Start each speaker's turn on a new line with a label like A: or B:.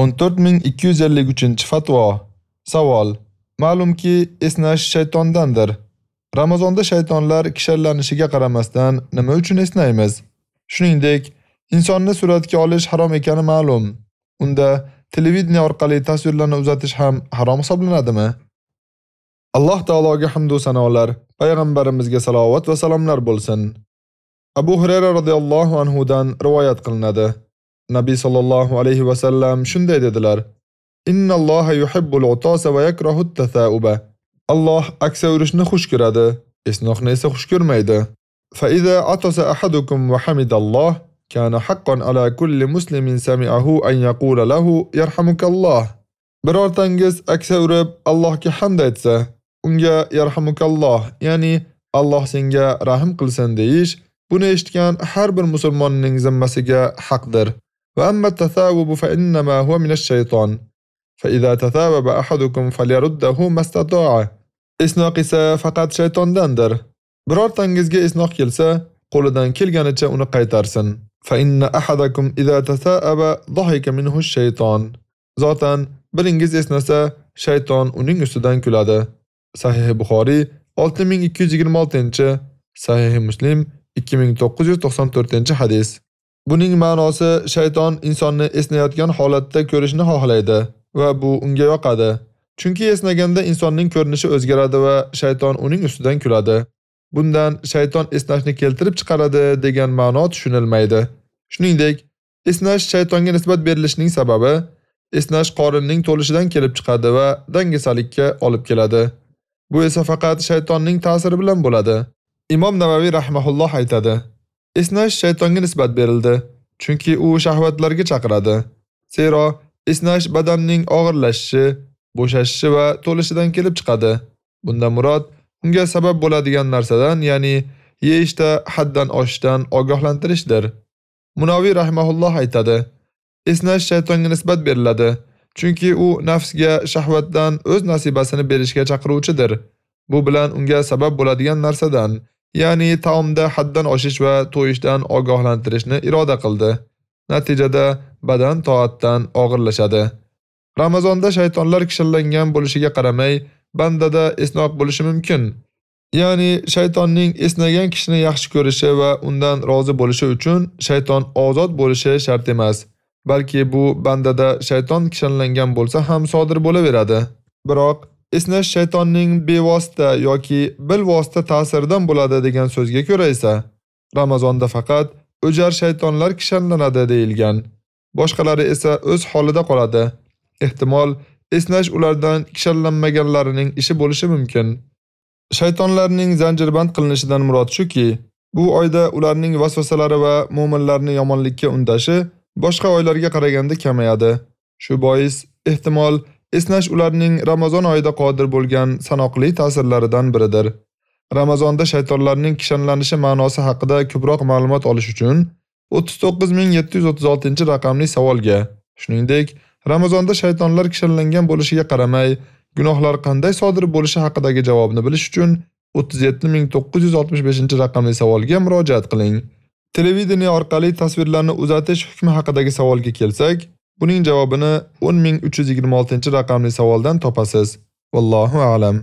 A: 14253-fatvo. Savol: Ma'lumki, esnash shaytondandir. Ramazonda shaytonlar kishanlanishiga qaramasdan nima uchun esnaymiz? Shuningdek, insonni suratga olish harom ekani ma'lum. Unda televideniya orqali tasvirlarni uzatish ham harom hisoblanadimi? Alloh taologa hamd va sanolar, payg'ambarimizga salovat va salomlar bo'lsin. Abu Hurayra radhiyallohu anhu dan rivoyat qilinadi. Nabiy sallallohu alayhi va sallam shunday dedilar: Innalloha yuhibbul utasa va yakrahu at-tatha'uba. Alloh aksa urishni xush ko'radi, esnoqni esa xush ko'rmaydi. Fa iza atasa ahadukum wa hamidalloh kana haqqan ala kulli muslimin sami'ahu an yaqula lahu yarhamukalloh. Birortangiz aksa urib Allohga hamd aytsa, unga yarhamukalloh, ya'ni Alloh senga rahim qilsin deyish, buni eshitgan har bir musulmonning zimmasiga haqdir. وأما التثاوب فإنما هو من الشيطان فإذا تثاوب أحدكم فليرده ما استطاع Isnoq esa faqat shaytondandir. Birortangizga isnoq kelsa, qo'lidan kelganicha uni qaytarsin. Fa inna ahadakum idza tasaaba dhahika minhu ash-shayton. Zotan biringiz esnasa, shayton uning ustidan kuladi. Sahih Buxoriy 6226-chi, Sahih Muslim 2994-hadis. Buning ma'nosi shayton insonni esnayotgan holatda ko'rishni xohlaydi va bu unga yoqadi. Chunki esnaganda insonning ko'rinishi o'zgaradi va shayton uning ustidan kuladi. Bundan shayton esnashni keltirib chiqaradi degan ma'no tushunilmaydi. Shuningdek, esnash shaytonga nisbat berilishining sababi esnash qorinning to'lishidan kelib chiqadi va dangasalikka olib keladi. Bu esa faqat shaytonning ta'siri bilan bo'ladi. Imom Navaviy rahimahulloh aytadi: Esnash shaytonga nisbat berildi, chunki u shahvatlarga chaqiradi. Zero esnash badanning og'irlashishi, bo'shashishi va to'lishidan kelib chiqadi. Bunda murod unga sabab bo'ladigan narsadan, ya'ni yeyishda haddan oshishdan ogohlantirishdir. Munaviy rahimahulloh aytadi: Esnash shaytonga nisbat beriladi, chunki u nafsga shahvatdan o'z nasibasini berishga chaqiruvchidir. Bu bilan unga sabab bo'ladigan narsadan ya'ni taomda haddan oshish va to'yishdan ogohlantirishni iroda qildi. Natijada badan toatdan og'irlashadi. Ramazonda shaytonlar kishanlangan bo'lishiga qaramay, bandada esnoq bo'lishi mumkin. Ya'ni shaytonning esnagan kishini yaxshi ko'rishi va undan rozi bo'lishi uchun shayton ozod bo'lishi shart emas, balki bu bandada shayton kishanlangan bo'lsa ham sodir bo'laveradi. Biroq Esnash shaytonning bevosita yoki bilvosita ta'siridan bo'ladi degan so'zga ko'ra esa Ramazonda faqat o'jar shaytonlar kishanlanadi deyilgan. Boshqalari esa o'z holida qoladi. Ehtimol esnash ulardan kishanlanmaganlarining ishi bo'lishi mumkin. Shaytonlarning zanjirband qilinishidan murod shuki, bu oyda ularning vasvasalari va mu'minlarni yomonlikka undashi boshqa oylarga qaraganda kamayadi. Shu bois ehtimol Esnash ularning Ramazon oyida qodir bo'lgan sanoqli ta'sirlaridan biridir. Ramazonda shaytonlarning kishanlanishi ma'nosi haqida ko'proq ma'lumot olish uchun 39736-raqamli savolga, shuningdek, Ramazonda shaytonlar kishanlangan bo'lishiga qaramay, gunohlar qanday sodir bo'lishi haqidagi javobni bilish uchun 37965-raqamli savolga murojaat qiling. Televideniya orqali tasvirlarni uzatish hukmi haqidagi savolga kelsak, Buning javobini 10326 raqamli savoldan topasiz. Vallohu a'lam.